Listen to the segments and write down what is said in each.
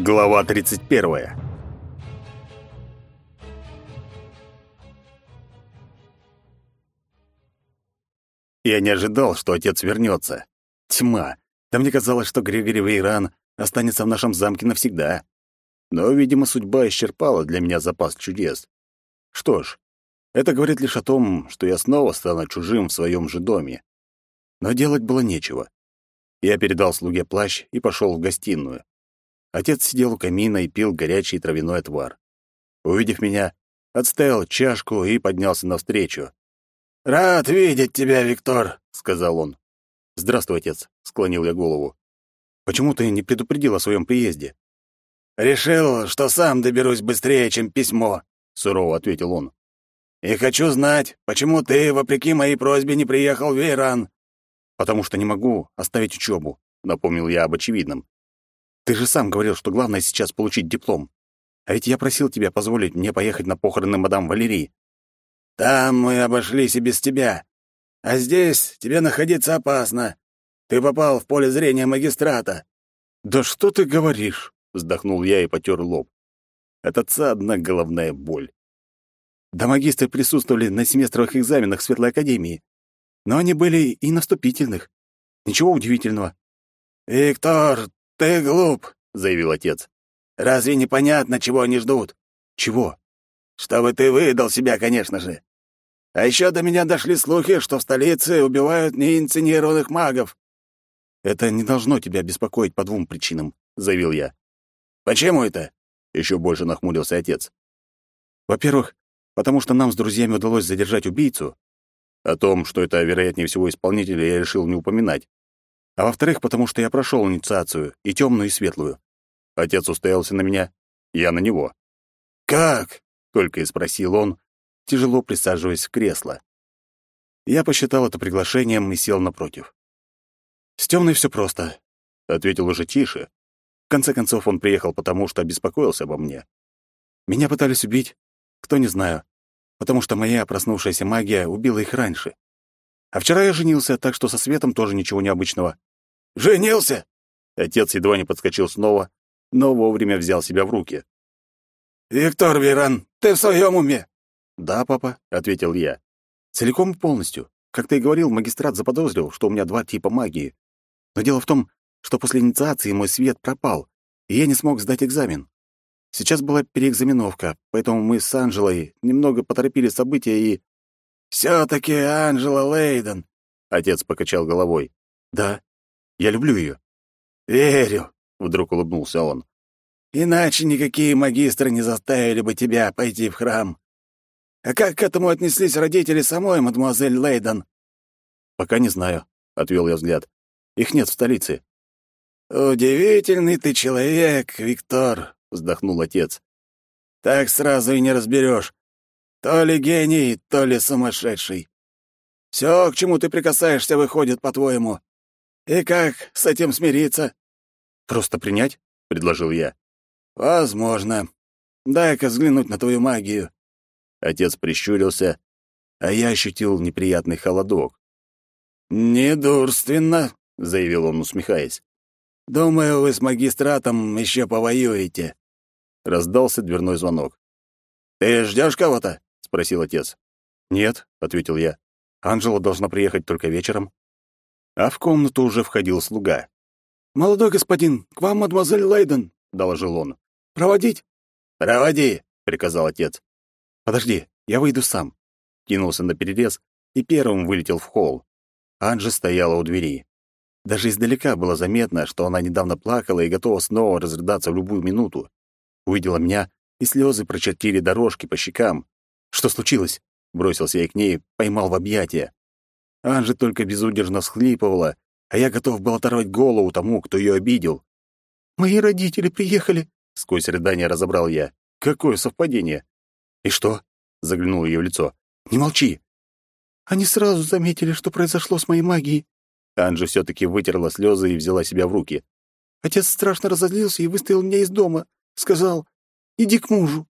Глава 31. Я не ожидал, что отец вернется. Тьма. Да мне казалось, что Григорий Вейран останется в нашем замке навсегда. Но, видимо, судьба исчерпала для меня запас чудес. Что ж, это говорит лишь о том, что я снова стану чужим в своем же доме. Но делать было нечего. Я передал слуге плащ и пошел в гостиную. Отец сидел у камина и пил горячий травяной отвар. Увидев меня, отставил чашку и поднялся навстречу. «Рад видеть тебя, Виктор», — сказал он. «Здравствуй, отец», — склонил я голову. «Почему ты не предупредил о своем приезде?» «Решил, что сам доберусь быстрее, чем письмо», — сурово ответил он. «И хочу знать, почему ты, вопреки моей просьбе, не приехал в Вейран?» «Потому что не могу оставить учебу», — напомнил я об очевидном. Ты же сам говорил, что главное сейчас получить диплом. А ведь я просил тебя позволить мне поехать на похороны мадам Валерии. Там мы обошлись и без тебя. А здесь тебе находиться опасно. Ты попал в поле зрения магистрата. Да что ты говоришь? вздохнул я и потер лоб. От отца одна головная боль. Да магистры присутствовали на семестровых экзаменах Светлой Академии. Но они были и на вступительных. Ничего удивительного. «Виктор, «Ты глуп», — заявил отец. «Разве непонятно, чего они ждут?» «Чего?» «Чтобы ты выдал себя, конечно же. А еще до меня дошли слухи, что в столице убивают неинсценированных магов». «Это не должно тебя беспокоить по двум причинам», — заявил я. «Почему это?» — еще больше нахмурился отец. «Во-первых, потому что нам с друзьями удалось задержать убийцу. О том, что это, вероятнее всего, исполнитель, я решил не упоминать. А во-вторых, потому что я прошел инициацию, и темную, и светлую. Отец устоялся на меня, я на него. «Как?» — только и спросил он, тяжело присаживаясь в кресло. Я посчитал это приглашением и сел напротив. «С темной все просто», — ответил уже тише. В конце концов, он приехал потому, что обеспокоился обо мне. Меня пытались убить, кто не знаю, потому что моя проснувшаяся магия убила их раньше. А вчера я женился, так что со светом тоже ничего необычного. «Женился?» Отец едва не подскочил снова, но вовремя взял себя в руки. «Виктор Веран, ты в своем уме?» «Да, папа», — ответил я. «Целиком и полностью. Как ты и говорил, магистрат заподозрил, что у меня два типа магии. Но дело в том, что после инициации мой свет пропал, и я не смог сдать экзамен. Сейчас была переэкзаменовка, поэтому мы с Анжелой немного поторопили события и...» «Все-таки Анжела Лейден», — отец покачал головой. «Да, я люблю ее. «Верю», — вдруг улыбнулся он. «Иначе никакие магистры не заставили бы тебя пойти в храм. А как к этому отнеслись родители самой мадемуазель Лейден?» «Пока не знаю», — отвел я взгляд. «Их нет в столице». «Удивительный ты человек, Виктор», — вздохнул отец. «Так сразу и не разберешь. То ли гений, то ли сумасшедший. Все, к чему ты прикасаешься, выходит, по-твоему. «И как с этим смириться?» «Просто принять?» — предложил я. «Возможно. Дай-ка взглянуть на твою магию». Отец прищурился, а я ощутил неприятный холодок. «Недурственно», — заявил он, усмехаясь. «Думаю, вы с магистратом еще повоюете». Раздался дверной звонок. «Ты ждешь кого-то?» — спросил отец. «Нет», — ответил я. «Анжела должна приехать только вечером» а в комнату уже входил слуга. «Молодой господин, к вам мадемуазель Лейден», — доложил он. «Проводить?» «Проводи», — приказал отец. «Подожди, я выйду сам». Кинулся на перерез и первым вылетел в холл. Анжи стояла у двери. Даже издалека было заметно, что она недавно плакала и готова снова разрыдаться в любую минуту. Увидела меня, и слезы прочертили дорожки по щекам. «Что случилось?» — бросился я к ней, поймал в объятия. Анжи только безудержно всхлипывала, а я готов был оторвать голову тому, кто ее обидел. «Мои родители приехали», — сквозь рыдание разобрал я. «Какое совпадение!» «И что?» — заглянул ее в лицо. «Не молчи!» «Они сразу заметили, что произошло с моей магией». Анжи все-таки вытерла слезы и взяла себя в руки. «Отец страшно разозлился и выставил меня из дома. Сказал, иди к мужу».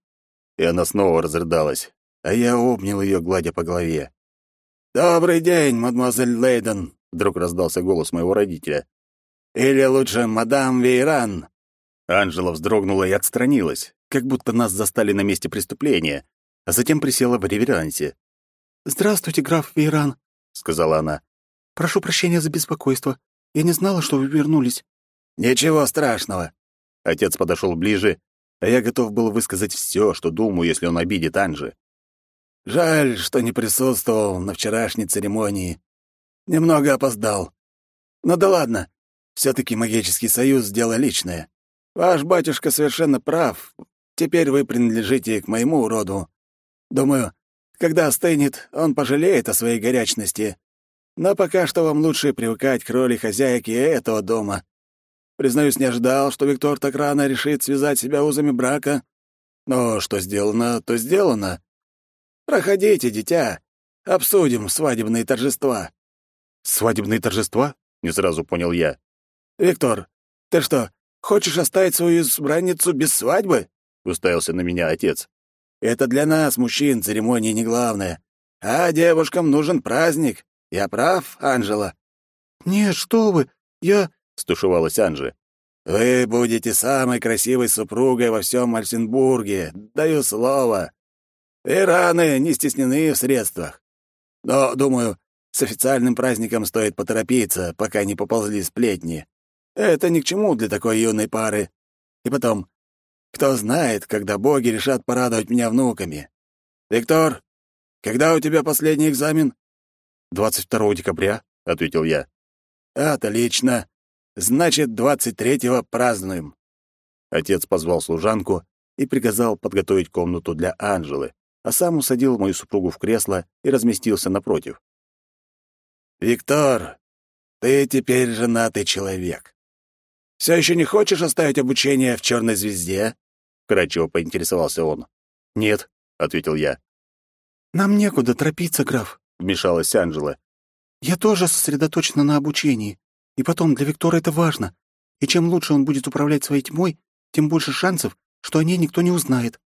И она снова разрыдалась, а я обнял ее, гладя по голове. «Добрый день, мадемуазель Лейден», — вдруг раздался голос моего родителя. «Или лучше мадам Вейран». Анжела вздрогнула и отстранилась, как будто нас застали на месте преступления, а затем присела в реверансе. «Здравствуйте, граф Вейран», — сказала она. «Прошу прощения за беспокойство. Я не знала, что вы вернулись». «Ничего страшного». Отец подошел ближе, а я готов был высказать все, что думаю, если он обидит Анжи. «Жаль, что не присутствовал на вчерашней церемонии. Немного опоздал. Но да ладно, все таки магический союз — дело личное. Ваш батюшка совершенно прав. Теперь вы принадлежите к моему роду. Думаю, когда остынет, он пожалеет о своей горячности. Но пока что вам лучше привыкать к роли хозяйки этого дома. Признаюсь, не ожидал, что Виктор так рано решит связать себя узами брака. Но что сделано, то сделано. Проходите, дитя. Обсудим свадебные торжества. Свадебные торжества? Не сразу понял я. Виктор, ты что, хочешь оставить свою избранницу без свадьбы? Уставился на меня отец. Это для нас, мужчин, церемония не главная. А девушкам нужен праздник. Я прав, Анжела?» «Нет, что вы! Я...» — стушевалась Анжи. «Вы будете самой красивой супругой во всем Мальсенбурге, даю слово. Ираны не стеснены в средствах. Но, думаю, с официальным праздником стоит поторопиться, пока не поползли сплетни. Это ни к чему для такой юной пары. И потом, кто знает, когда боги решат порадовать меня внуками. Виктор, когда у тебя последний экзамен? 22 декабря, ответил я. Отлично. Значит, 23-го празднуем. Отец позвал служанку и приказал подготовить комнату для Анжелы, а сам усадил мою супругу в кресло и разместился напротив. «Виктор, ты теперь женатый человек. Все еще не хочешь оставить обучение в черной звезде?» Кратчево поинтересовался он. «Нет», — ответил я. «Нам некуда торопиться, граф», — вмешалась Анжела. «Я тоже сосредоточена на обучении. И потом, для Виктора это важно. И чем лучше он будет управлять своей тьмой, тем больше шансов, что о ней никто не узнает».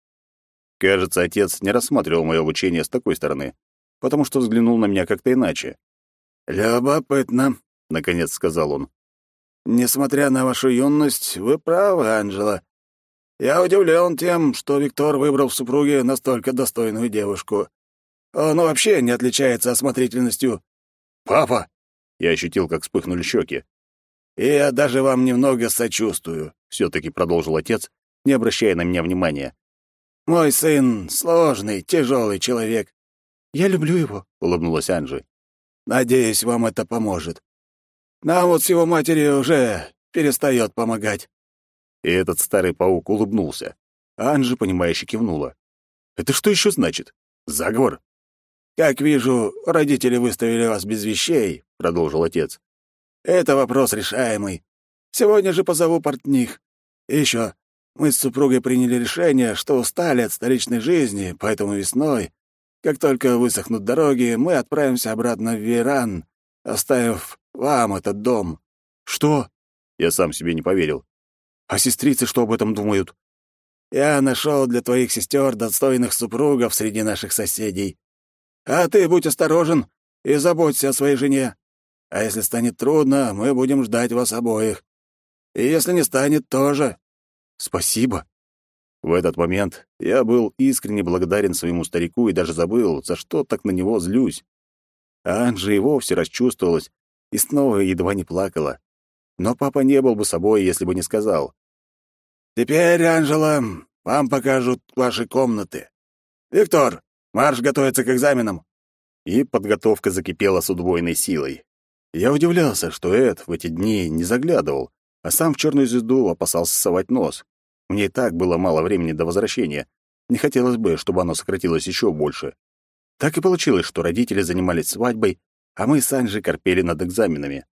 Кажется, отец не рассматривал мое обучение с такой стороны, потому что взглянул на меня как-то иначе. «Любопытно», — наконец сказал он. Несмотря на вашу юность, вы правы, Анжела. Я удивлен тем, что Виктор выбрал в супруге настолько достойную девушку. Он вообще не отличается осмотрительностью. Папа! Я ощутил, как вспыхнули щеки. И я даже вам немного сочувствую, все-таки продолжил отец, не обращая на меня внимания. Мой сын сложный, тяжелый человек. Я люблю его, улыбнулась Анжи. Надеюсь, вам это поможет. Нам вот с его матерью уже перестает помогать». И этот старый паук улыбнулся. А Анжи, понимающе кивнула. «Это что еще значит? Заговор?» «Как вижу, родители выставили вас без вещей», — продолжил отец. «Это вопрос решаемый. Сегодня же позову портних. И еще, мы с супругой приняли решение, что устали от столичной жизни, поэтому весной, как только высохнут дороги, мы отправимся обратно в Веран, оставив вам этот дом». «Что?» Я сам себе не поверил. «А сестрицы что об этом думают?» «Я нашел для твоих сестер достойных супругов среди наших соседей. А ты будь осторожен и заботься о своей жене. А если станет трудно, мы будем ждать вас обоих. И если не станет, тоже». «Спасибо». В этот момент я был искренне благодарен своему старику и даже забыл, за что так на него злюсь. А Анжи и вовсе расчувствовалась и снова едва не плакала. Но папа не был бы собой, если бы не сказал. «Теперь, Анжела, вам покажут ваши комнаты. Виктор, марш готовится к экзаменам!» И подготовка закипела с удвоенной силой. Я удивлялся, что Эд в эти дни не заглядывал, а сам в черную звезду опасался совать нос. Мне и так было мало времени до возвращения. Не хотелось бы, чтобы оно сократилось еще больше. Так и получилось, что родители занимались свадьбой, а мы с Анжей корпели над экзаменами.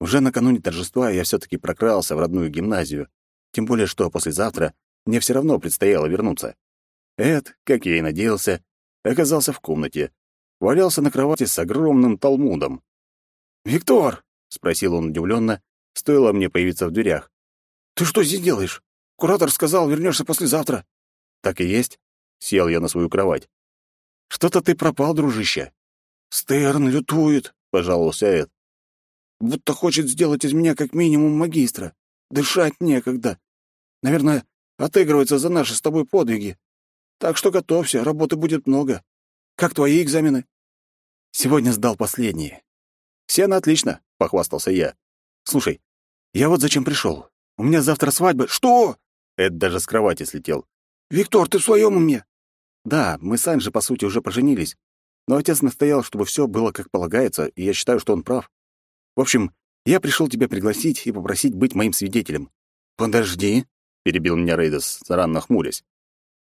Уже накануне торжества я все-таки прокрался в родную гимназию, тем более что послезавтра мне все равно предстояло вернуться. Эд, как я и надеялся, оказался в комнате, валялся на кровати с огромным талмудом. «Виктор!» — спросил он удивленно, стоило мне появиться в дверях. «Ты что здесь делаешь? Куратор сказал, вернешься послезавтра». «Так и есть». Сел я на свою кровать. «Что-то ты пропал, дружище. «Стерн лютует», — пожаловался Эд. «Будто хочет сделать из меня как минимум магистра. Дышать некогда. Наверное, отыгрывается за наши с тобой подвиги. Так что готовься, работы будет много. Как твои экзамены?» «Сегодня сдал последние». «Все на отлично», — похвастался я. «Слушай, я вот зачем пришел. У меня завтра свадьба». «Что?» Эд даже с кровати слетел. «Виктор, ты в своем уме?» «Да, мы с Анжей, по сути, уже поженились. Но отец настоял, чтобы все было как полагается, и я считаю, что он прав. В общем, я пришел тебя пригласить и попросить быть моим свидетелем». «Подожди», — перебил меня Рейдас, заранно хмурясь.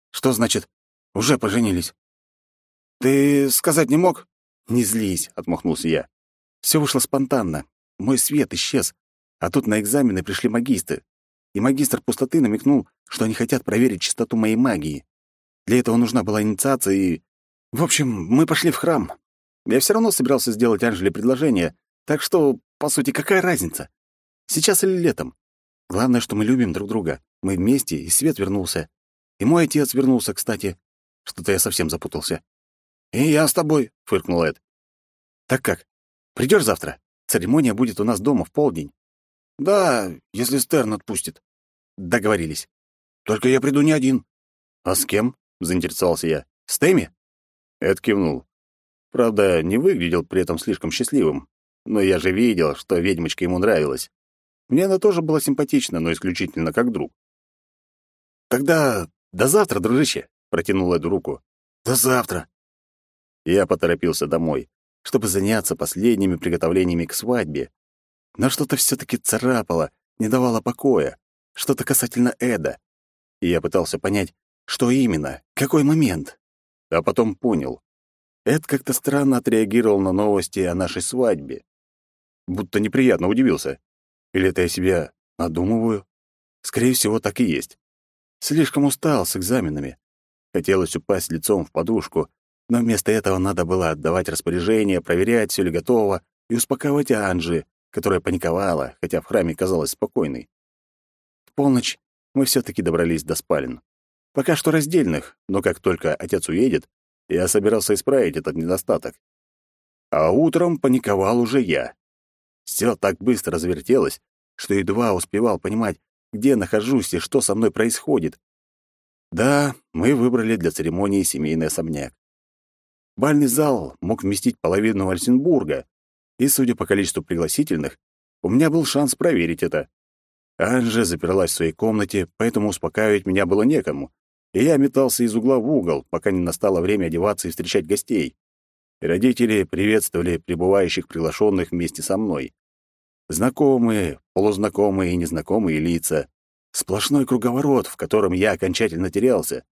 «Что значит «уже поженились»?» «Ты сказать не мог?» «Не злись», — отмахнулся я. Все вышло спонтанно. Мой свет исчез, а тут на экзамены пришли магистры. И магистр пустоты намекнул, что они хотят проверить чистоту моей магии. Для этого нужна была инициация и... В общем, мы пошли в храм. Я все равно собирался сделать Анжеле предложение, так что, по сути, какая разница? Сейчас или летом? Главное, что мы любим друг друга. Мы вместе, и Свет вернулся. И мой отец вернулся, кстати. Что-то я совсем запутался. «И я с тобой», — фыркнул Эд. «Так как? Придешь завтра? Церемония будет у нас дома в полдень». «Да, если Стерн отпустит». «Договорились». «Только я приду не один». «А с кем?» — заинтересовался я. «С Тэмми?» Эд кивнул. Правда, не выглядел при этом слишком счастливым. Но я же видел, что ведьмочка ему нравилась. Мне она тоже была симпатична, но исключительно как друг. «Тогда до завтра, дружище», — протянул Эду руку. «До завтра». Я поторопился домой, чтобы заняться последними приготовлениями к свадьбе. Но что-то все-таки царапало, не давало покоя, что-то касательно Эда. И я пытался понять, что именно, какой момент. А потом понял. Эд как-то странно отреагировал на новости о нашей свадьбе. Будто неприятно удивился. Или это я себя надумываю? Скорее всего, так и есть. Слишком устал с экзаменами. Хотелось упасть лицом в подушку, но вместо этого надо было отдавать распоряжения, проверять, все ли готово, и успокаивать Анжи, которая паниковала, хотя в храме казалась спокойной. Полночь мы все таки добрались до спален. Пока что раздельных, но как только отец уедет, я собирался исправить этот недостаток. А утром паниковал уже я. Все так быстро завертелось, что едва успевал понимать, где нахожусь и что со мной происходит. Да, мы выбрали для церемонии семейный особняк. Бальный зал мог вместить половину Альсенбурга, и, судя по количеству пригласительных, у меня был шанс проверить это. Анжа заперлась в своей комнате, поэтому успокаивать меня было некому, и я метался из угла в угол, пока не настало время одеваться и встречать гостей. родители приветствовали прибывающих приглашенных вместе со мной. Знакомые, полузнакомые и незнакомые лица. Сплошной круговорот, в котором я окончательно терялся.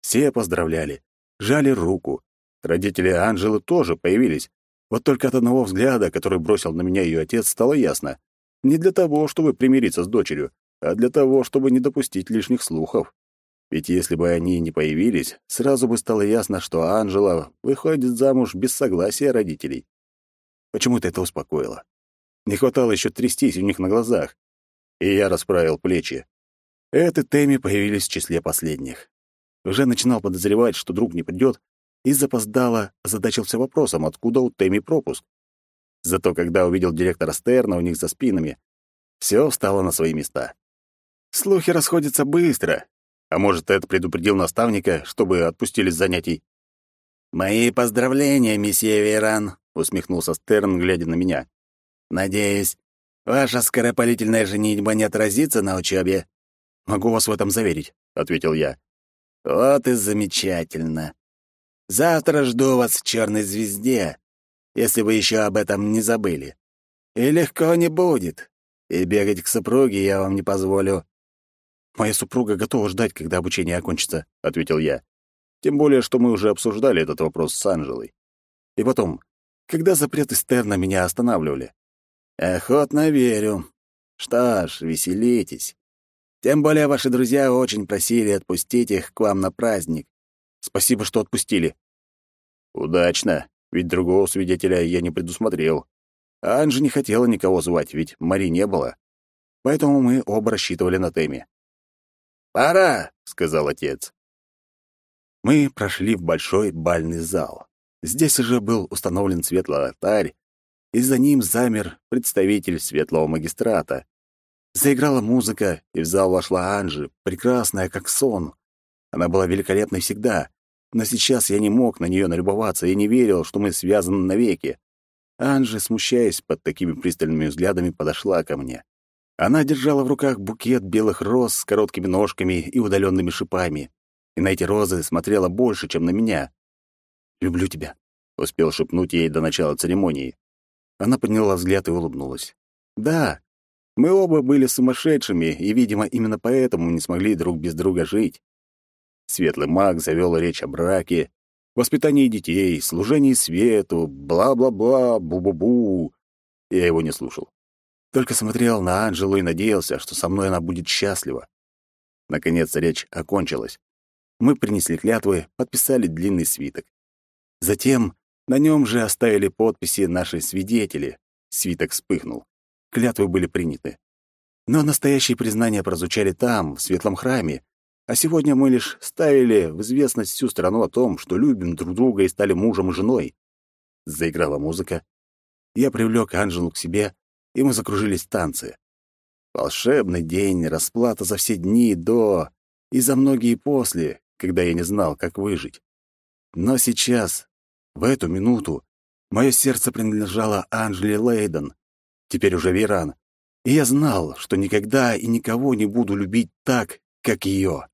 Все поздравляли, жали руку, Родители Анжелы тоже появились. Вот только от одного взгляда, который бросил на меня ее отец, стало ясно. Не для того, чтобы примириться с дочерью, а для того, чтобы не допустить лишних слухов. Ведь если бы они не появились, сразу бы стало ясно, что Анжела выходит замуж без согласия родителей. Почему-то это успокоило. Не хватало еще трястись у них на глазах. И я расправил плечи. Это Тэмми появились в числе последних. Уже начинал подозревать, что друг не придет, и запоздало озадачился вопросом, откуда у Тэмми пропуск. Зато когда увидел директора Стерна у них за спинами, все встало на свои места. Слухи расходятся быстро. А может, Эд предупредил наставника, чтобы отпустили с занятий? «Мои поздравления, месье Вейран», — усмехнулся Стерн, глядя на меня. «Надеюсь, ваша скоропалительная женитьба не отразится на учебе?» «Могу вас в этом заверить», — ответил я. «Вот и замечательно. Завтра жду вас в черной звезде, если вы еще об этом не забыли. И легко не будет. И бегать к супруге я вам не позволю». «Моя супруга готова ждать, когда обучение окончится», — ответил я. Тем более, что мы уже обсуждали этот вопрос с Анжелой. И потом, когда запреты Стерна меня останавливали? «Охотно верю. Что ж, веселитесь. Тем более ваши друзья очень просили отпустить их к вам на праздник. Спасибо, что отпустили. Удачно, ведь другого свидетеля я не предусмотрел. А Анжи не хотела никого звать, ведь Мари не было. Поэтому мы оба рассчитывали на Тэмми. «Пора», — сказал отец. Мы прошли в большой бальный зал. Здесь уже был установлен светлый алтарь, и за ним замер представитель светлого магистрата. Заиграла музыка, и в зал вошла Анжи, прекрасная, как сон. Она была великолепной всегда, но сейчас я не мог на нее налюбоваться и не верил, что мы связаны навеки. Анжи, смущаясь под такими пристальными взглядами, подошла ко мне. Она держала в руках букет белых роз с короткими ножками и удаленными шипами, и на эти розы смотрела больше, чем на меня. «Люблю тебя», — успел шепнуть ей до начала церемонии. Она подняла взгляд и улыбнулась. «Да, мы оба были сумасшедшими, и, видимо, именно поэтому не смогли друг без друга жить. Светлый маг завел речь о браке, воспитании детей, служении свету, бла-бла-бла, бу-бу-бу. Я его не слушал. Только смотрел на Анжелу и надеялся, что со мной она будет счастлива. Наконец речь окончилась. Мы принесли клятвы, подписали длинный свиток. Затем на нем же оставили подписи наши свидетели. Свиток вспыхнул клятвы были приняты. Но настоящие признания прозвучали там, в светлом храме, а сегодня мы лишь ставили в известность всю страну о том, что любим друг друга и стали мужем и женой. Заиграла музыка. Я привлек Анжелу к себе, и мы закружились в танце. Волшебный день, расплата за все дни до и за многие после, когда я не знал, как выжить. Но сейчас, в эту минуту, мое сердце принадлежало Анжеле Лейден, теперь уже Веран, и я знал, что никогда и никого не буду любить так, как ее.